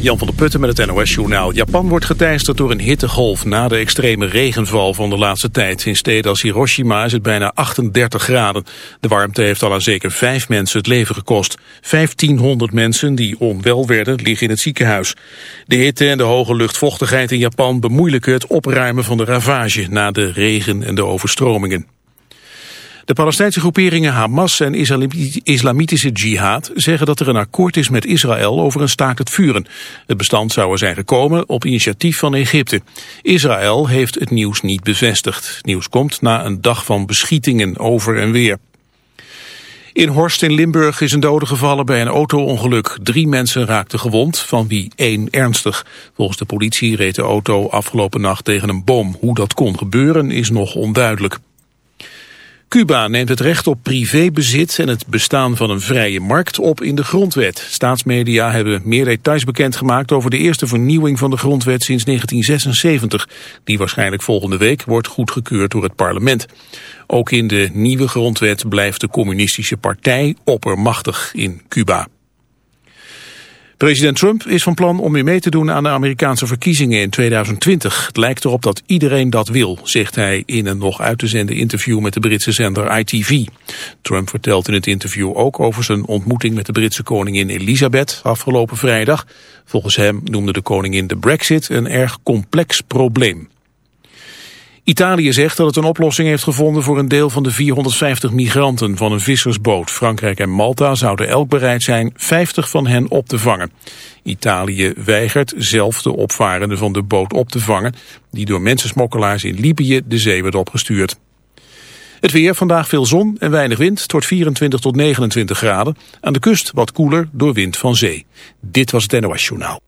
Jan van der Putten met het NOS-journaal. Japan wordt geteisterd door een hittegolf na de extreme regenval van de laatste tijd. In steden als Hiroshima is het bijna 38 graden. De warmte heeft al aan zeker vijf mensen het leven gekost. 1500 mensen die onwel werden liggen in het ziekenhuis. De hitte en de hoge luchtvochtigheid in Japan bemoeilijken het opruimen van de ravage na de regen en de overstromingen. De Palestijnse groeperingen Hamas en Islamitische Jihad zeggen dat er een akkoord is met Israël over een staakt het vuren. Het bestand zou er zijn gekomen op initiatief van Egypte. Israël heeft het nieuws niet bevestigd. Het nieuws komt na een dag van beschietingen over en weer. In Horst in Limburg is een dode gevallen bij een auto-ongeluk. Drie mensen raakten gewond, van wie één ernstig. Volgens de politie reed de auto afgelopen nacht tegen een boom. Hoe dat kon gebeuren is nog onduidelijk. Cuba neemt het recht op privébezit en het bestaan van een vrije markt op in de grondwet. Staatsmedia hebben meer details bekendgemaakt over de eerste vernieuwing van de grondwet sinds 1976. Die waarschijnlijk volgende week wordt goedgekeurd door het parlement. Ook in de nieuwe grondwet blijft de communistische partij oppermachtig in Cuba. President Trump is van plan om weer mee te doen aan de Amerikaanse verkiezingen in 2020. Het lijkt erop dat iedereen dat wil, zegt hij in een nog uit te zenden interview met de Britse zender ITV. Trump vertelt in het interview ook over zijn ontmoeting met de Britse koningin Elisabeth afgelopen vrijdag. Volgens hem noemde de koningin de brexit een erg complex probleem. Italië zegt dat het een oplossing heeft gevonden voor een deel van de 450 migranten van een vissersboot. Frankrijk en Malta zouden elk bereid zijn 50 van hen op te vangen. Italië weigert zelf de opvarenden van de boot op te vangen, die door mensensmokkelaars in Libië de zee werd opgestuurd. Het weer, vandaag veel zon en weinig wind, wordt 24 tot 29 graden. Aan de kust wat koeler door wind van zee. Dit was het Journaal.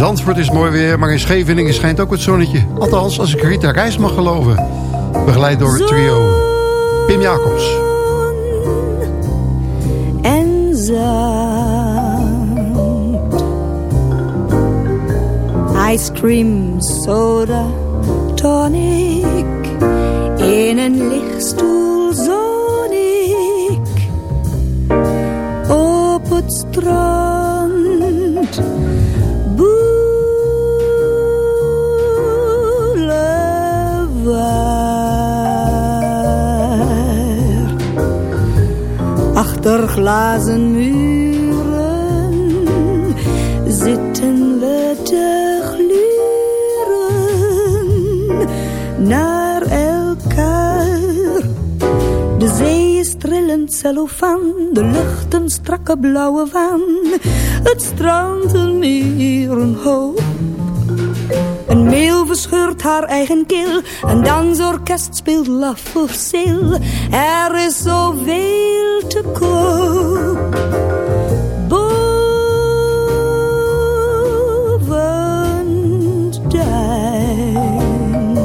Zandvoort is mooi weer, maar in Scheveningen schijnt ook het zonnetje. Althans, als ik Rita Reis mag geloven. Begeleid door het trio Pim Jacobs. en zand. Ice cream, soda, tonic. In een lichtstoel zon ik. Op het strand. Achter glazen muren zitten we te gluren naar elkaar. De zee is trillend cellofaan, de lucht een strakke blauwe waan. Het strand een meer een hoop. Een meeuw verscheurt haar eigen keel. Een dansorkest speelt laf voor zeel. Er is zoveel koop. Boven het duin.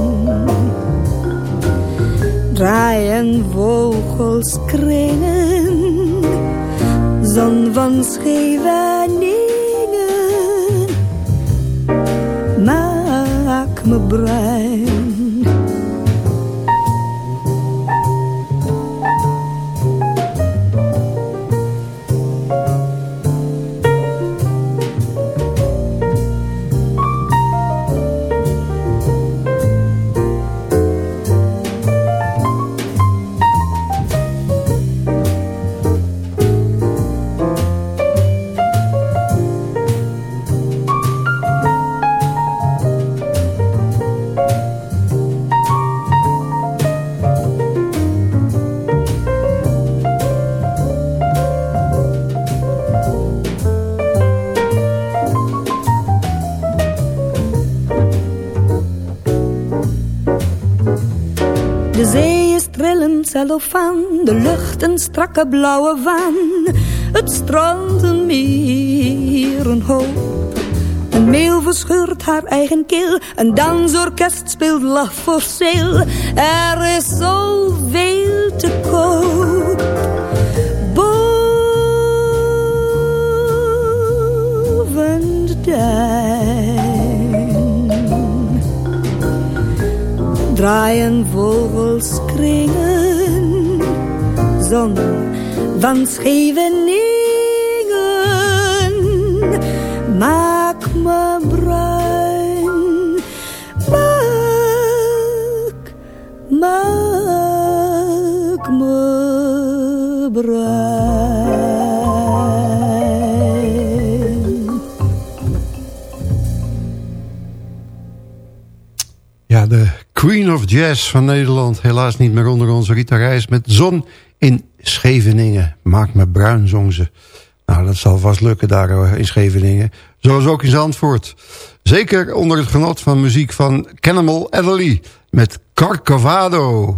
Draaien vogels kringen. Zon van Scheveningen maak me bruin. De lucht een strakke blauwe waan. Het strand een meer, een hoop. Een meeuw verscheurt haar eigen keel, een dansorkest speelt lach voor zeel. Er is zoveel te koop. Boven de duin draaien vogels kringen, zon van Scheveningen. Maak me bruin, maak, maak me bruin. Ja, de Queen of Jazz van Nederland. Helaas niet meer onder onze Rita Reis. Met zon in Scheveningen. Maak me bruin, zong ze. Nou, dat zal vast lukken daar in Scheveningen. Zoals ook in Zandvoort. Zeker onder het genot van muziek van Cannibal Adderley. Met Carcavado.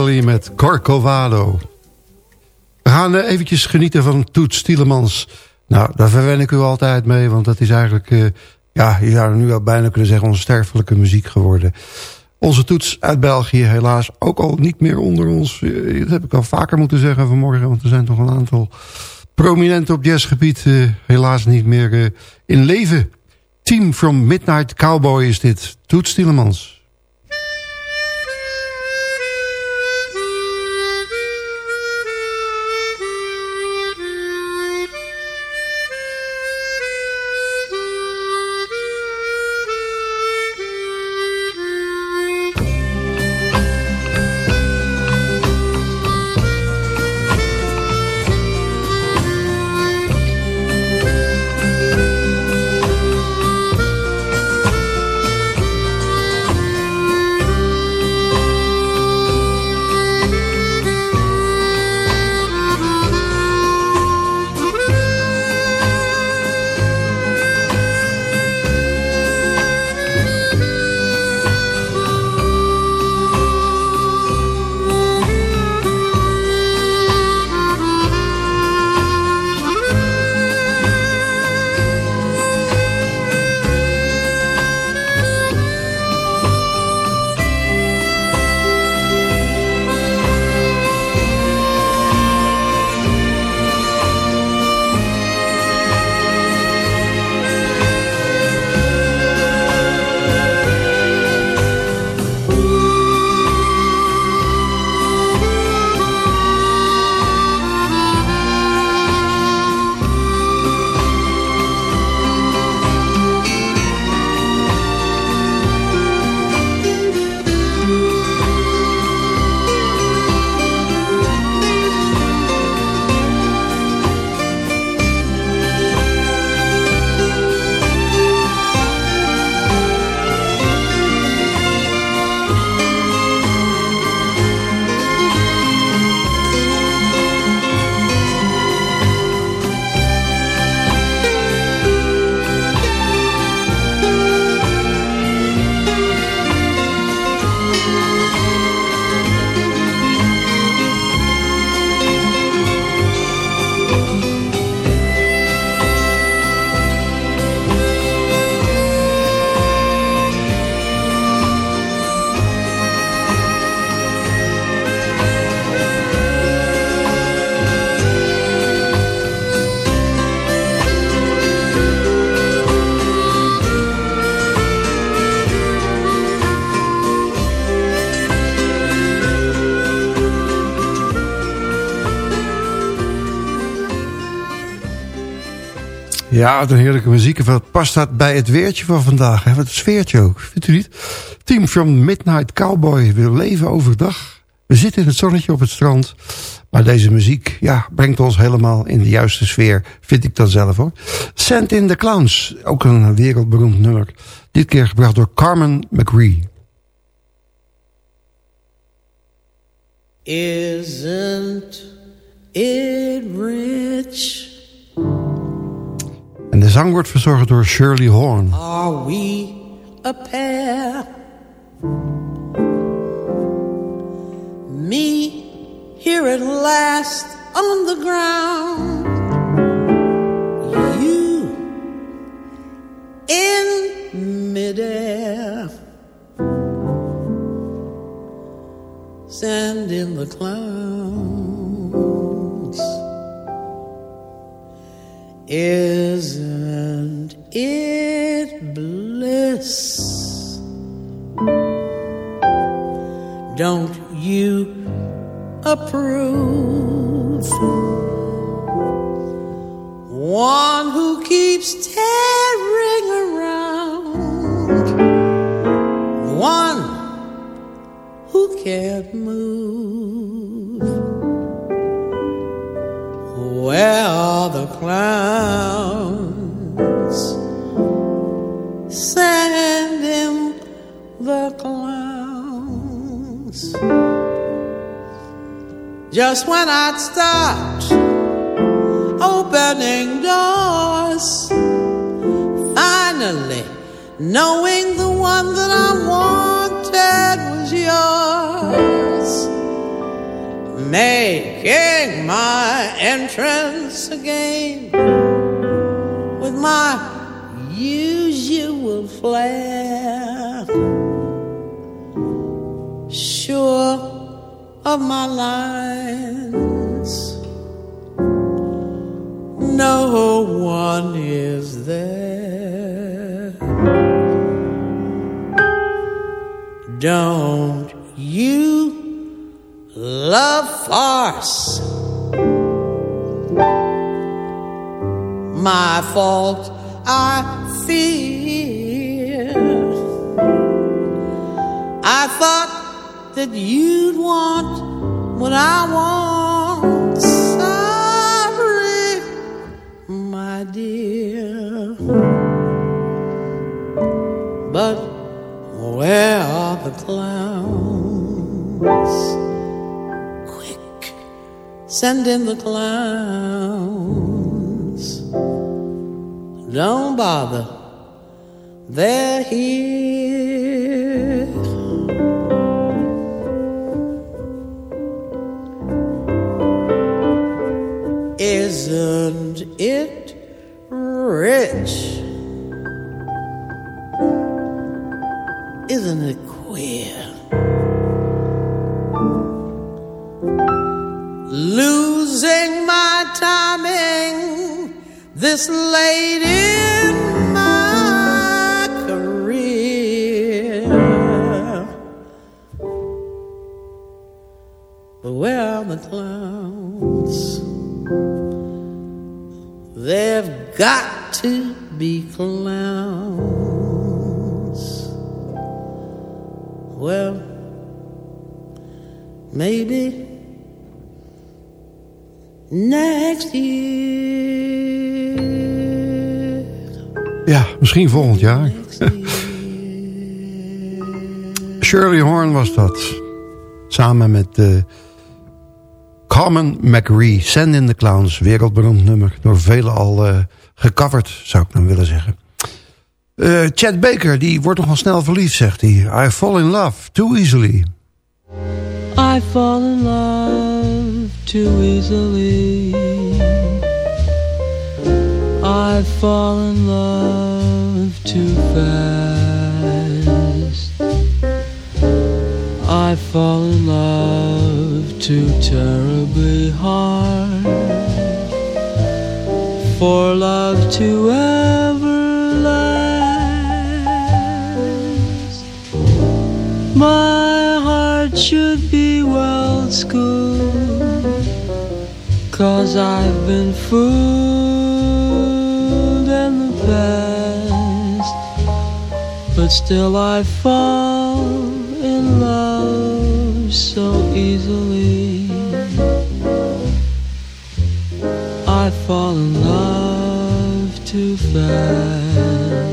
Met Corcovado. We gaan uh, eventjes genieten van Toet Stielemans. Nou, daar verwen ik u altijd mee, want dat is eigenlijk... Uh, ja, je zou nu al bijna kunnen zeggen onsterfelijke muziek geworden. Onze Toets uit België helaas ook al niet meer onder ons. Uh, dat heb ik al vaker moeten zeggen vanmorgen, want er zijn toch een aantal prominenten op jazzgebied... helaas niet meer in leven. Team from Midnight Cowboy is dit. Toet Stielemans. Ja, een heerlijke muziek. En wat past dat bij het weertje van vandaag? Hè? Wat een sfeertje ook, vindt u niet? Team from Midnight Cowboy. We leven overdag. We zitten in het zonnetje op het strand. Maar deze muziek ja, brengt ons helemaal in de juiste sfeer. Vind ik dan zelf hoor. Send in the Clowns. Ook een wereldberoemd nummer. Dit keer gebracht door Carmen McRae. Isn't it rich? En de zang wordt verzorgd door Shirley Horn. Are we a pair? Me here at last on the ground. You in midair. Sand in the clouds. Isn't it bliss? Don't you approve? One who keeps tearing around, one who can't move. Where are the clowns? Send him the clowns. Just when I'd start opening doors, finally knowing the one that I wanted was yours. Making my entrance again with my usual flair. Sure of my lines, no one is there. Don't you love farce? My fault, I fear. I thought that you'd want what I want. Sorry, my dear. But where are the clowns? Send in the clowns. Don't bother, they're here. Isn't it rich? Isn't it queer? Losing my timing this late in my career. But where are the clowns? They've got to be clowns. Well, maybe next year. Ja, misschien volgend jaar. Shirley Horn was dat. Samen met uh, Carmen McRae, Send in the Clowns. Wereldberoemd nummer. Door velen al uh, gecoverd, zou ik dan willen zeggen. Uh, Chad Baker, die wordt nogal snel verliefd, zegt hij. I fall in love too easily. I fall in love too easily. I fall in love too fast. I fall in love too terribly hard. For love to ever last. My should be well schooled. Cause I've been fooled in the past. But still I fall in love so easily. I fall in love too fast.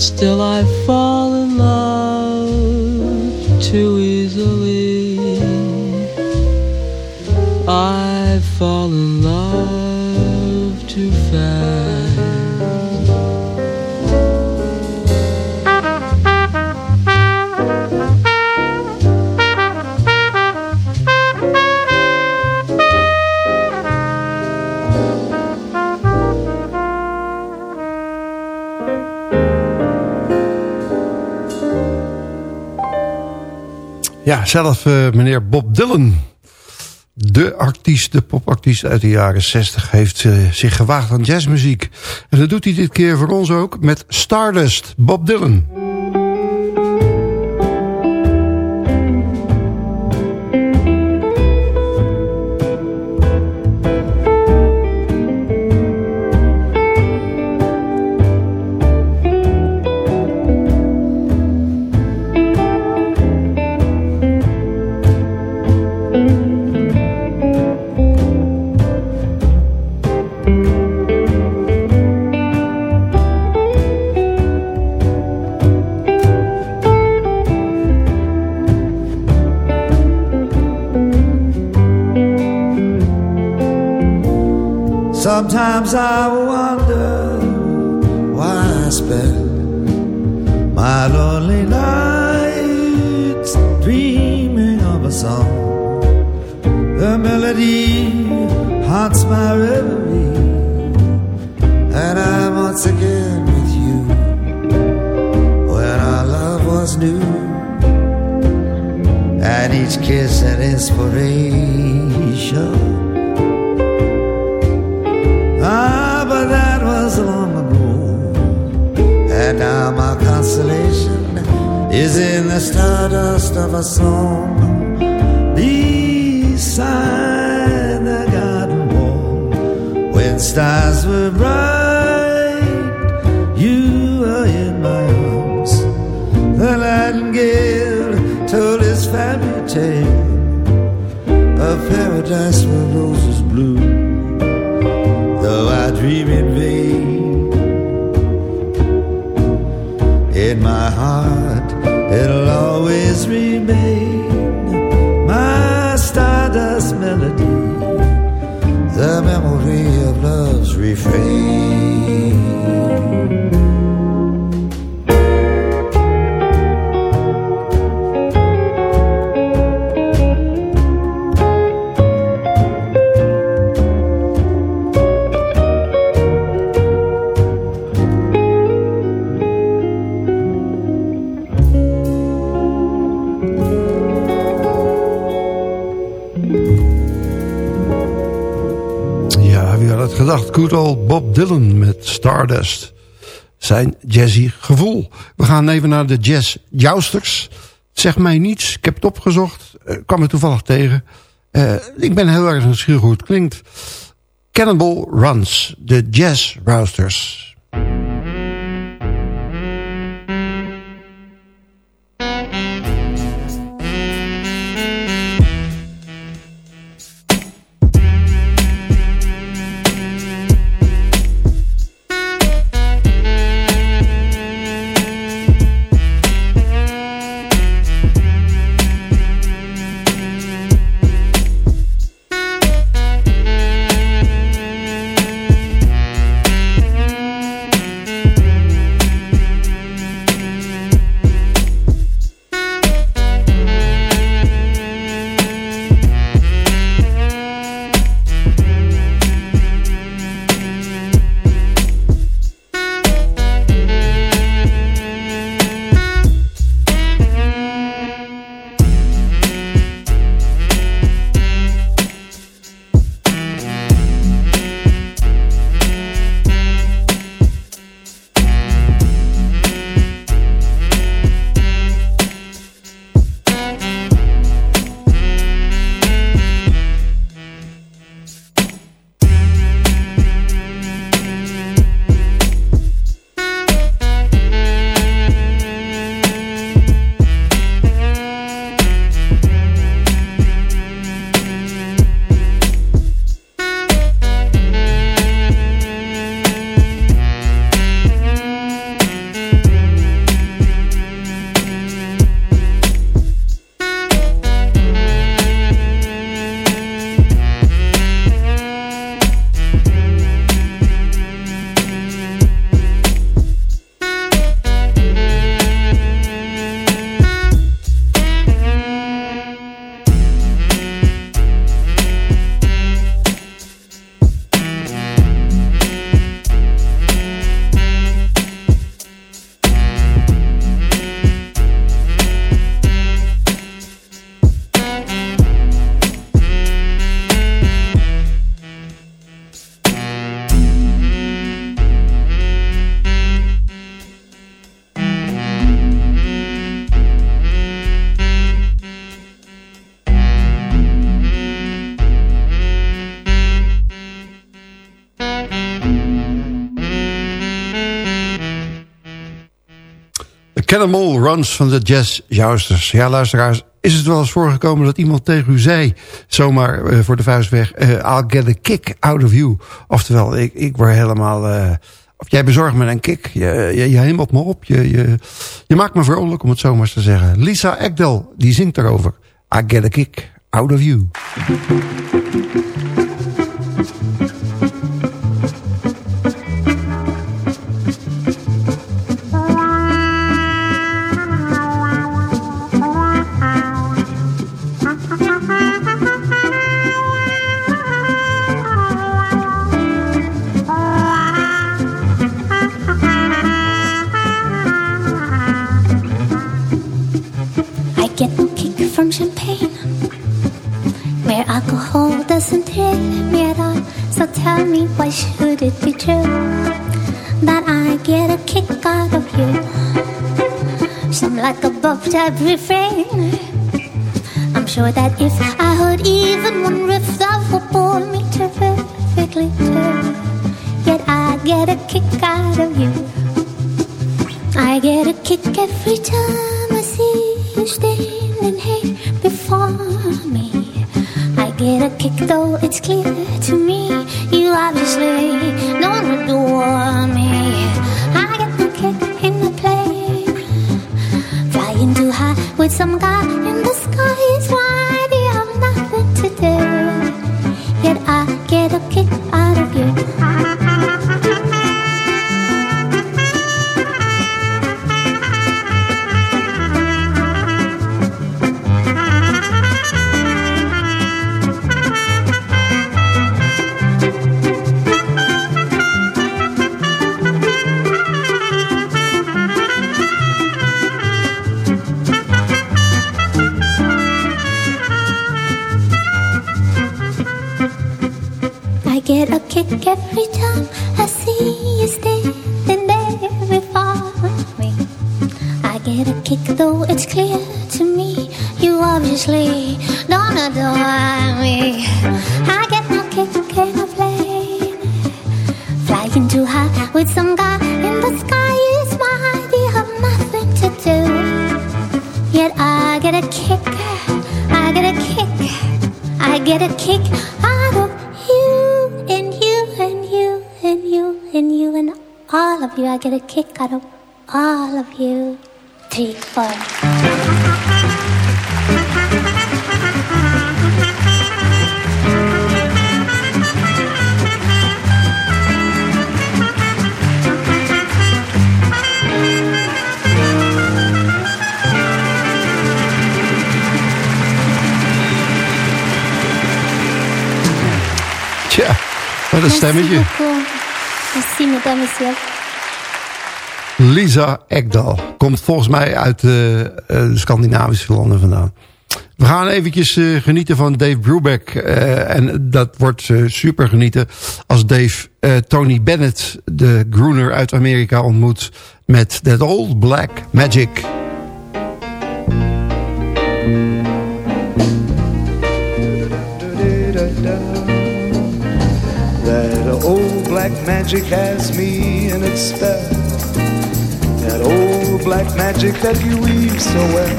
But still I fall zelf uh, meneer Bob Dylan. De artiest, de popartiest uit de jaren 60... heeft uh, zich gewaagd aan jazzmuziek. En dat doet hij dit keer voor ons ook met Stardust, Bob Dylan. Haunts my reverie, and I'm once again with you when our love was new, and each kiss an inspiration. Ah, but that was long ago. And now my consolation is in the stardust of a song stars were bright, you were in my arms. The nightingale told his fairy tale of paradise where roses bloom though I dream in vain. In my heart, it'll always remain me fez. Good old Bob Dylan met Stardust. Zijn jazzy gevoel. We gaan even naar de jazz jousters. Zeg mij niets. Ik heb het opgezocht. Uh, kwam er toevallig tegen. Uh, ik ben heel erg nieuwsgierig hoe het klinkt. Cannonball Runs. De jazz rousters. Runs van de Jazz Jousters. Ja, luisteraars, is het wel eens voorgekomen dat iemand tegen u zei... zomaar uh, voor de vuist weg... Uh, I'll get a kick out of you. Oftewel, ik, ik word helemaal... Uh, of jij bezorgt me een kick. Je, je, je hemelt me op. Je, je, je maakt me vrolijk, om het zo maar eens te zeggen. Lisa Ekdal, die zingt erover. I get a kick out of you. Type refrain. I'm sure that if I heard even one riff that would bore me terrifically too. Yet I get a kick out of you. I get a kick every time I see you standing here before me. Get a kick though it's clear to me you obviously no one would don't adore me. I get the kick in the plane, flying too high with some guy in the sky get a kick every time I see you standing there before me. I get a kick though it's clear to me you obviously don't adore me. I get no kick in a plane, flying too high with some guy in the sky is my idea of nothing to do. Yet I get a kick, I get a kick, I get a kick out of you. I get a kick out of all of you. Three, four. Tja, wat een stemmetje. Beaucoup. Merci, mesdames, messieurs. Lisa Ekdal. Komt volgens mij uit eh, eh, de Scandinavische landen vandaan. We gaan eventjes eh, genieten van Dave Brubeck. en dat wordt super genieten als Dave Tony Bennett, de groener uit Amerika, ontmoet met That Old Black Magic. Old black magic has me in its spell. That old black magic that you weave so well.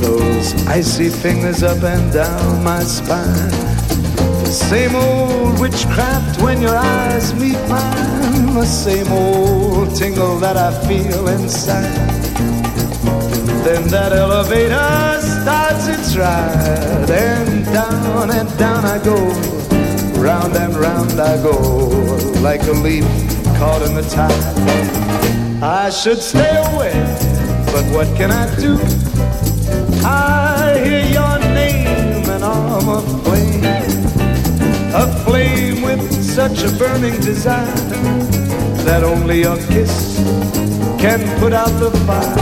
Those icy fingers up and down my spine. The same old witchcraft when your eyes meet mine. The same old tingle that I feel inside. Then that elevator starts its ride, and down and down I go, round and round I go, like a leaf caught in the tide. I should stay away, but what can I do? I hear your name and I'm aflame, aflame with such a burning desire that only a kiss can put out the fire.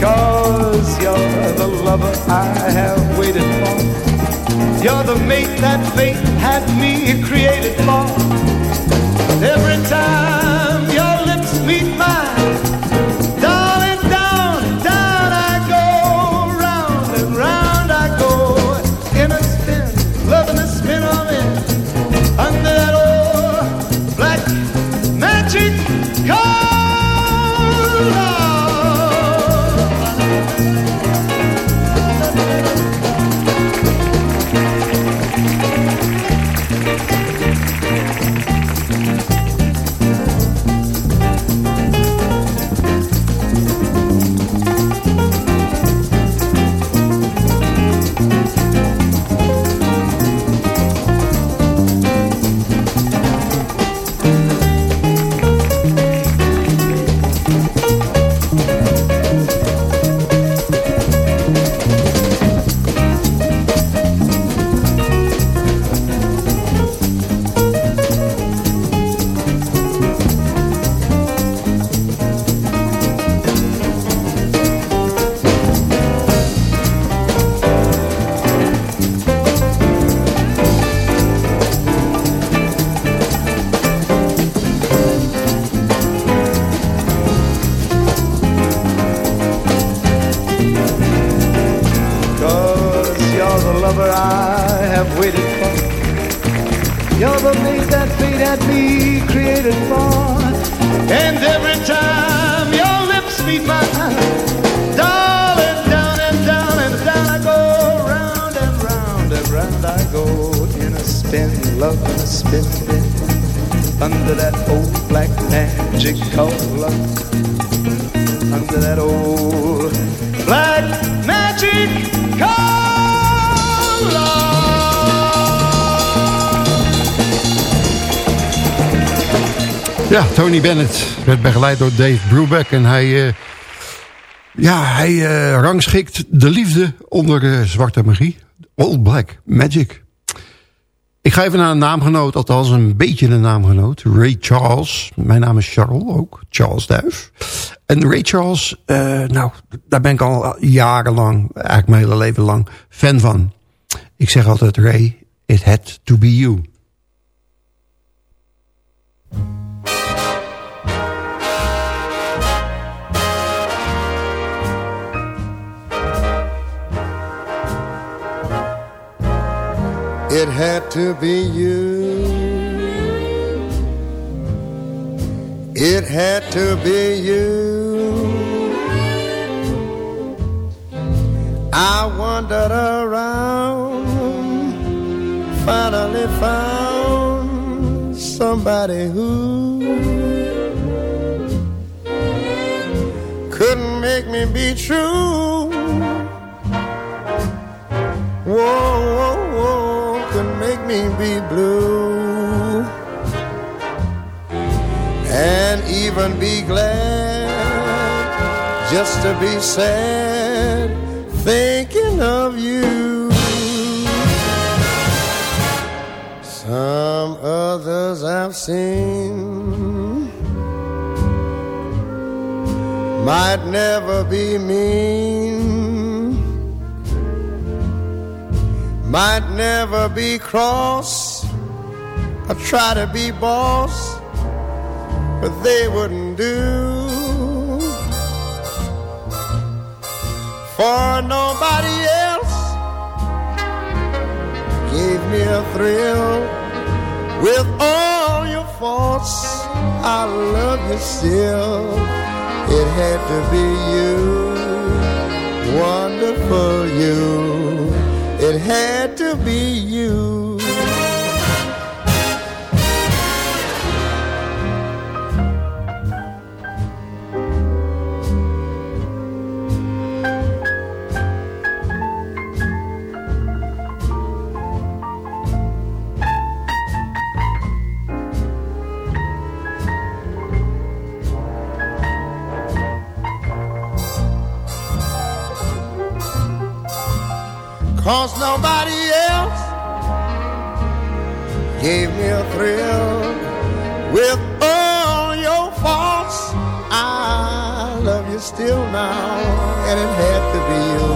Cause you're the lover I have waited for. You're the mate that fate had me created for. Every time your lips Ja, Tony Bennett werd begeleid door Dave Brubeck. En hij, uh, ja, hij uh, rangschikt de liefde onder uh, zwarte magie. Old Black Magic. Ik ga even naar een naamgenoot, althans een beetje een naamgenoot. Ray Charles. Mijn naam is Charles ook. Charles Duif. En Ray Charles, nou, daar ben ik al jarenlang, eigenlijk mijn hele leven lang, fan van. Ik zeg altijd, Ray, it had to be you. It had to be you. It had to be you. I wandered around, finally found somebody who couldn't make me be true. Me be blue. And even be glad just to be sad thinking of you. Some others I've seen might never be mean might never be cross or try to be boss, but they wouldn't do. For nobody else gave me a thrill with all your faults. I love you still. It had to be you, wonderful you. It had to be you. Cause nobody else gave me a thrill with all your faults. I love you still now, and it had to be you.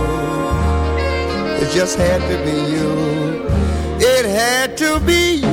It just had to be you. It had to be you.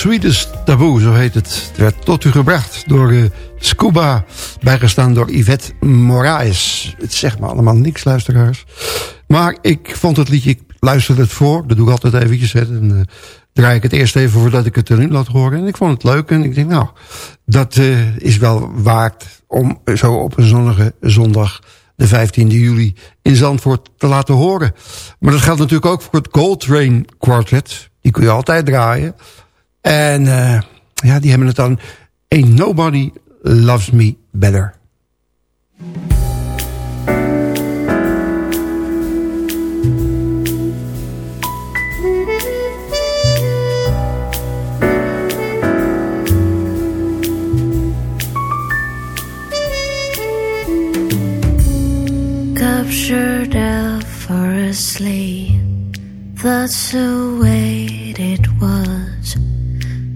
Sweetest Taboo, zo heet het. Het werd tot u gebracht door eh, Scuba, bijgestaan door Yvette Moraes. Het zegt me allemaal niks, luisteraars. Maar ik vond het liedje, ik luisterde het voor, dat doe ik altijd eventjes. Hè, eh, draai ik het eerst even voordat ik het erin laat horen. En ik vond het leuk en ik denk, nou, dat eh, is wel waard om zo op een zonnige zondag de 15e juli in Zandvoort te laten horen. Maar dat geldt natuurlijk ook voor het Coltrane Quartet. Die kun je altijd draaien. En eh, ja, die hebben het dan... Ain't Nobody Loves Me Better. captured effortlessly. That's the way it was.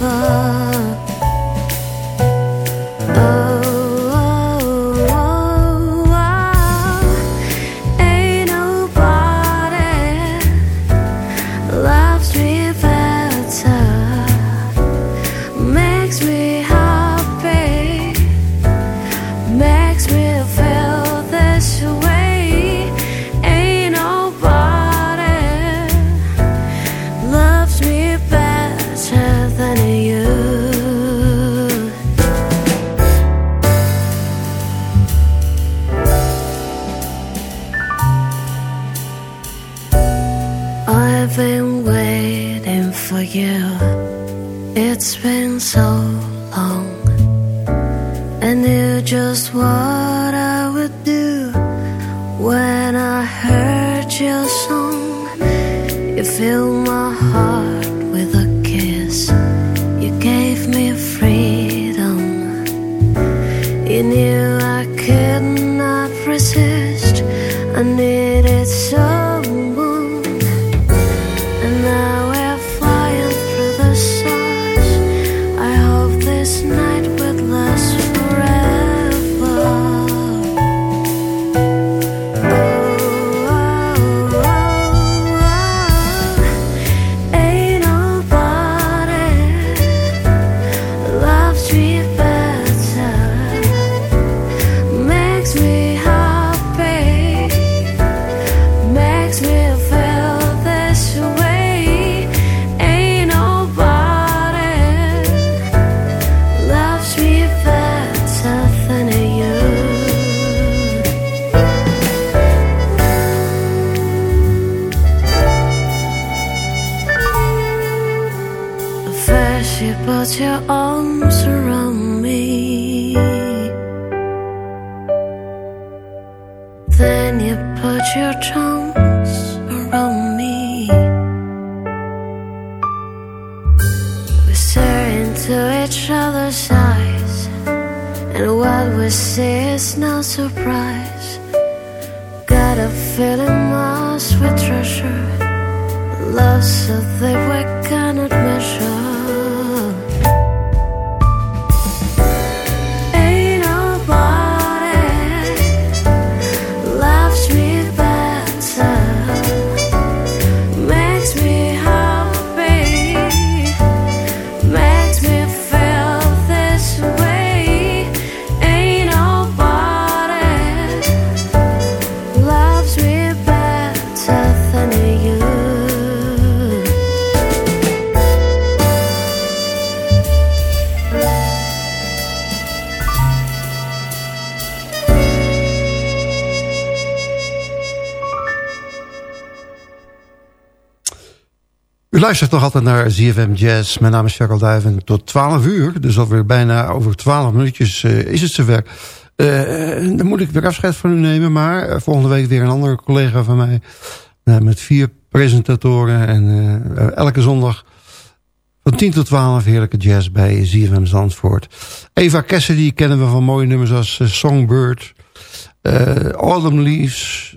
吧 your arms around luistert nog altijd naar ZFM Jazz. Mijn naam is Charles Duiven. Tot 12 uur, dus alweer bijna over 12 minuutjes eh, is het zover. Eh dan moet ik weer afscheid van u nemen. Maar eh, volgende week weer een andere collega van mij. met vier presentatoren. En elke zondag van 10 tot 12 heerlijke jazz bij ZFM Zandvoort. Eva Cassidy kennen we van mooie nummers als Songbird... Autumn Leaves,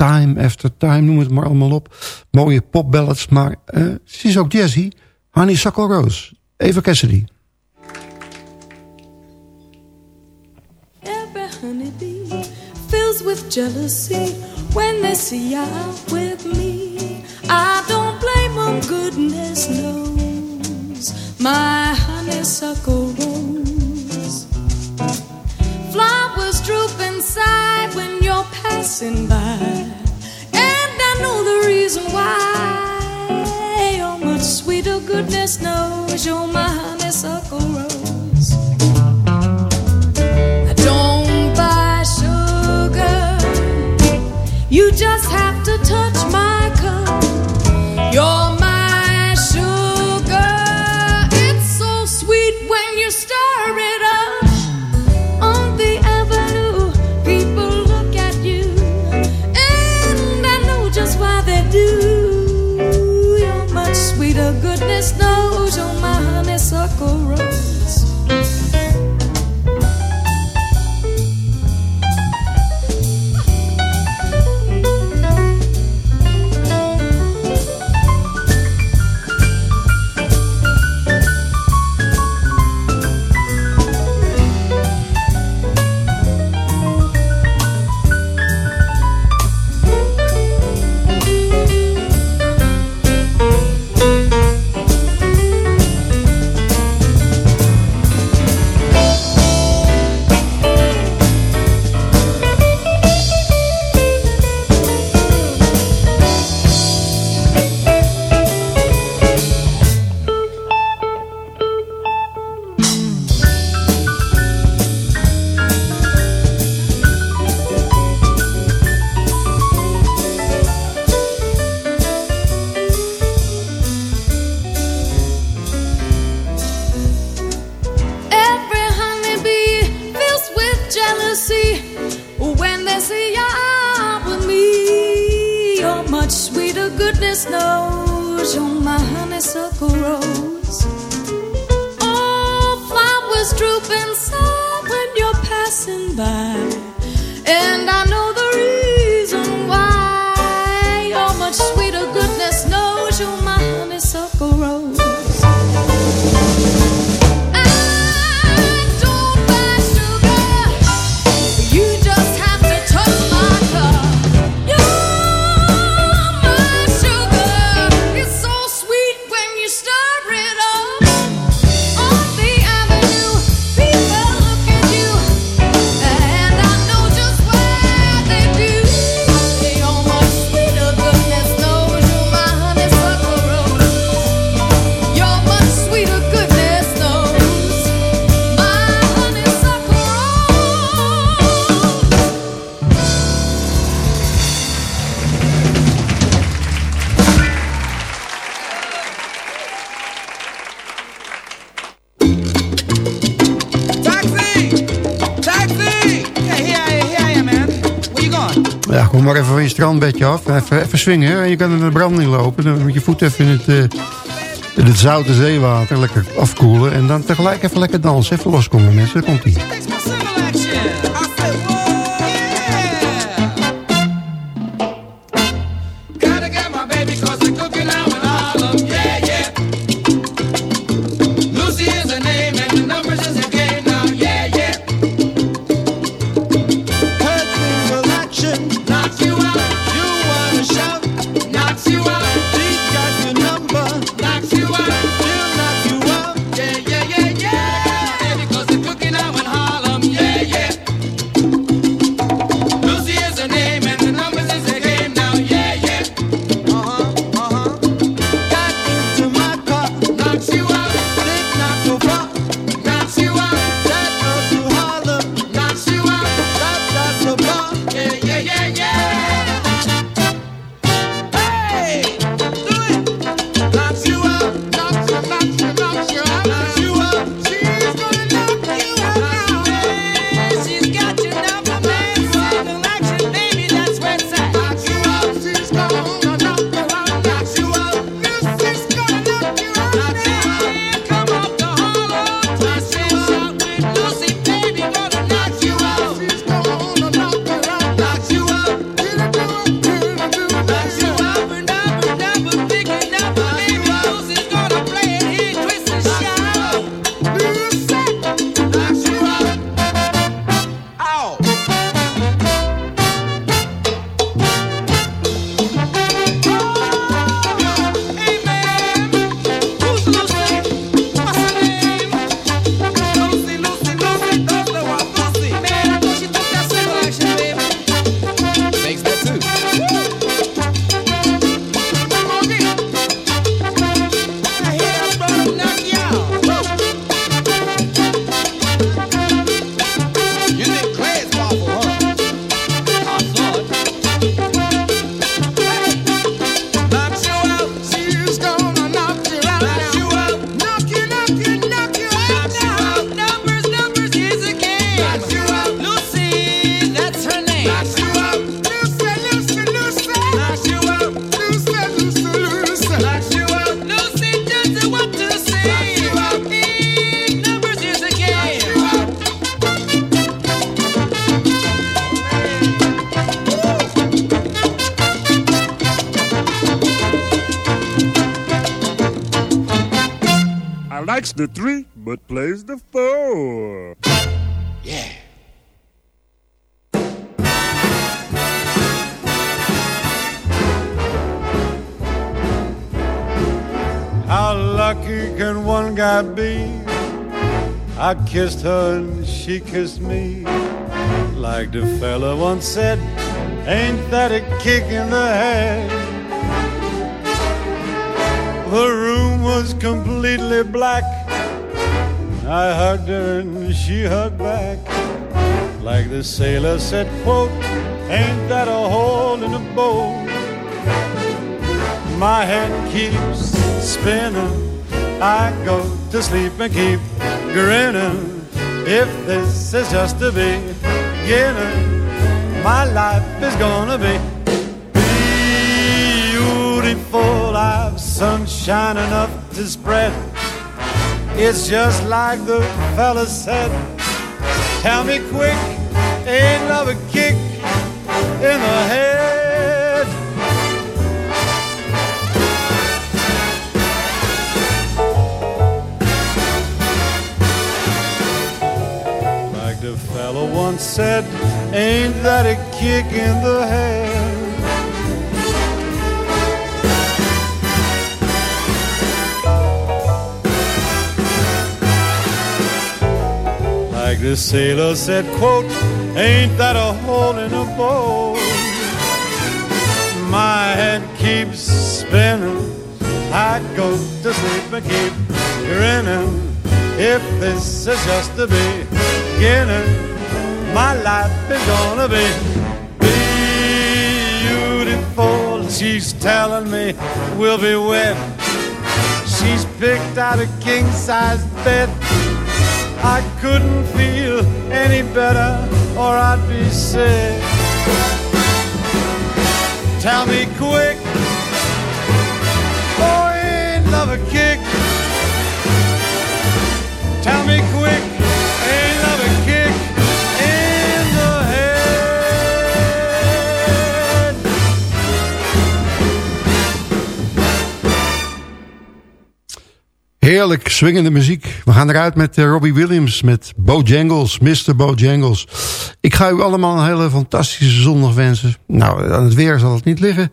Time After Time, noem het maar allemaal op. Mooie popballads, maar eh, ze is ook jazzy. Honeysuckle Rose, Eva Cassidy. Every honeybee fills with jealousy when they see you with me. I don't blame them, goodness knows. My honeysuckle rose. Flowers droop inside when you're passing by. Reason why. You're much sweeter, goodness knows. You're my honeysuckle rose. Af. Even, even swingen. En je kan in de branding lopen. Dan moet je voet even in het, eh, in het zoute zeewater. Lekker afkoelen. En dan tegelijk even lekker dansen. Even loskomen mensen. Daar komt. The three, but plays the four. Yeah. How lucky can one guy be? I kissed her and she kissed me. Like the fella once said, ain't that a kick in the head? The room was completely black. I hugged her and she hugged back. Like the sailor said, quote, ain't that a hole in the boat? My head keeps spinning. I go to sleep and keep grinning. If this is just the beginning, my life is gonna be beautiful. I've sunshine enough to spread. It's just like the fella said. Tell me quick, ain't love a kick in the head? Like the fellow once said, ain't that a kick in the head? The sailor said, quote, ain't that a hole in a boat? My head keeps spinning. I go to sleep and keep grinning. If this is just the beginning, my life is gonna be beautiful. She's telling me we'll be wed. She's picked out a king size bed. I couldn't feel any better or I'd be sick. Tell me quick. Oh, ain't love a kick? Tell me quick. Heerlijk swingende muziek. We gaan eruit met eh, Robbie Williams, met Bojangles, Mr. Bojangles. Ik ga u allemaal een hele fantastische zondag wensen. Nou, aan het weer zal het niet liggen.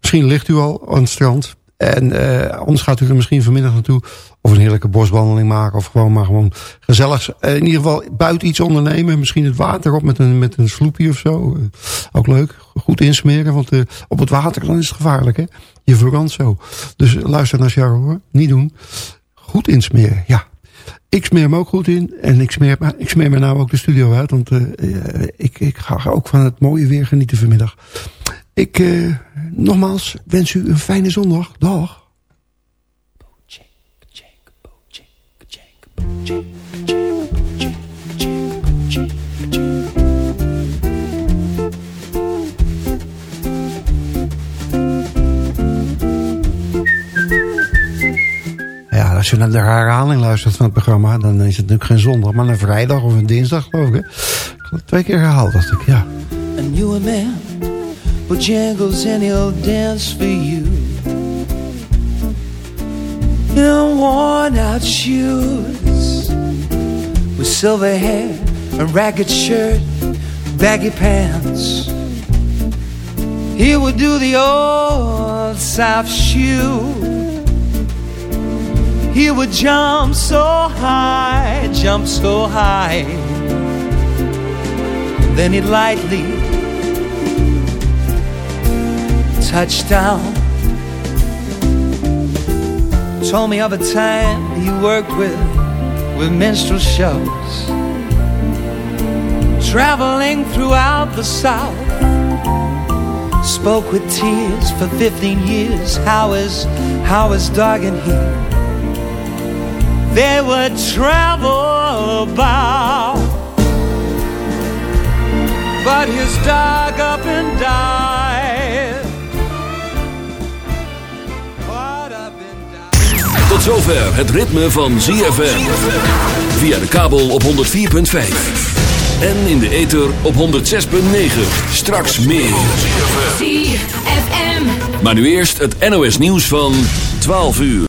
Misschien ligt u al aan het strand. En eh, anders gaat u er misschien vanmiddag naartoe. Of een heerlijke boswandeling maken. Of gewoon maar gewoon gezellig. eh, in ieder geval buiten iets ondernemen. Misschien het water op met een, met een sloepje of zo. Eh, ook leuk. Goed insmeren. Want op het water is het gevaarlijk. Hè? Je verbrandt zo. Dus luister naar Charles hoor. Niet doen. Goed insmeren. Ja. Ik smeer hem ook goed in. En ik smeer, me- ik smeer me nou ook de studio uit. Want eh, eh, ik, ik ga ook van het mooie weer genieten vanmiddag. Ik, eh, nogmaals, wens u een fijne zondag. Dag. Ja, als je naar de herhaling luistert van het programma... dan is het natuurlijk geen zondag, maar een vrijdag of een dinsdag, geloof ik. Ik het twee keer herhaald, dacht ik, ja. A man with jangles and he'll dance for you. In worn out shoes, with silver hair, a ragged shirt, baggy pants. He would do the old South shoe. He would jump so high, jump so high. Then he'd lightly touch down. Told me of a time he worked with with minstrel shows, traveling throughout the South. Spoke with tears for 15 years. How is how is dog and he? They would travel about. But his dog up and died. What up and Tot zover het ritme van ZFM. Via de kabel op 104.5. En in de ether op 106.9. Straks meer. ZFM. Maar nu eerst het NOS nieuws van 12 uur.